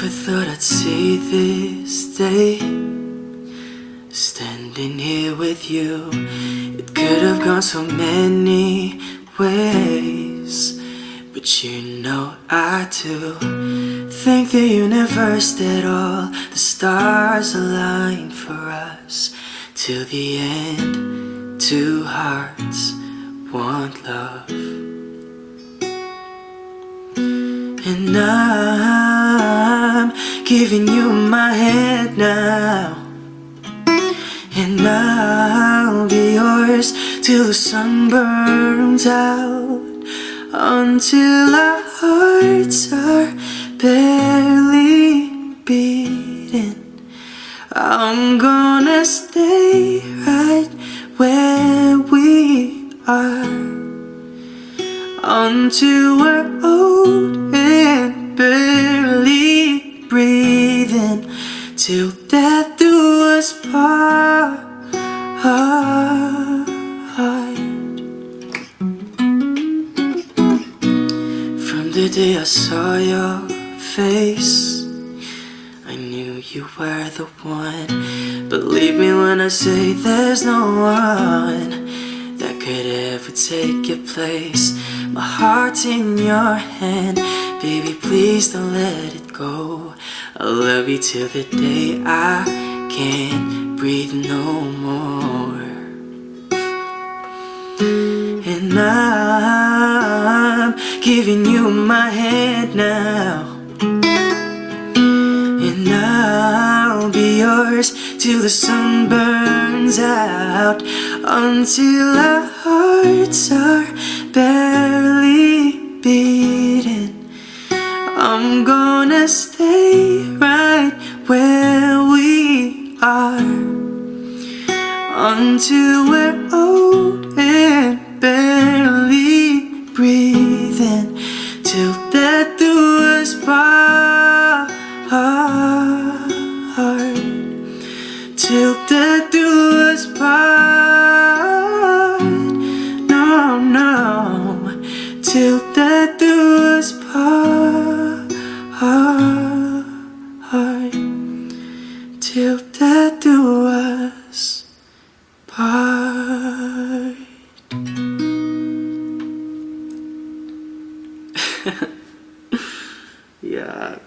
Never thought I'd see this day. Standing here with you, it could have gone so many ways. But you know I do. Think the universe did all the stars aligned for us. Till the end, two hearts, one love. And I'm giving you my hand now. And I'll be yours till the sun burns out. Until our hearts are barely beating. I'm gonna stay right where we are until we're do us part. From the day I saw your face, I knew you were the one. Believe me when I say there's no one that could ever take your place. My heart's in your hand, baby. Please don't let it go. I'll love you till the day I can't breathe no more. And I'm giving you my hand now. And I'll be yours till the sun burns out. Until our hearts are barely beating. I'm gonna until we're yeah.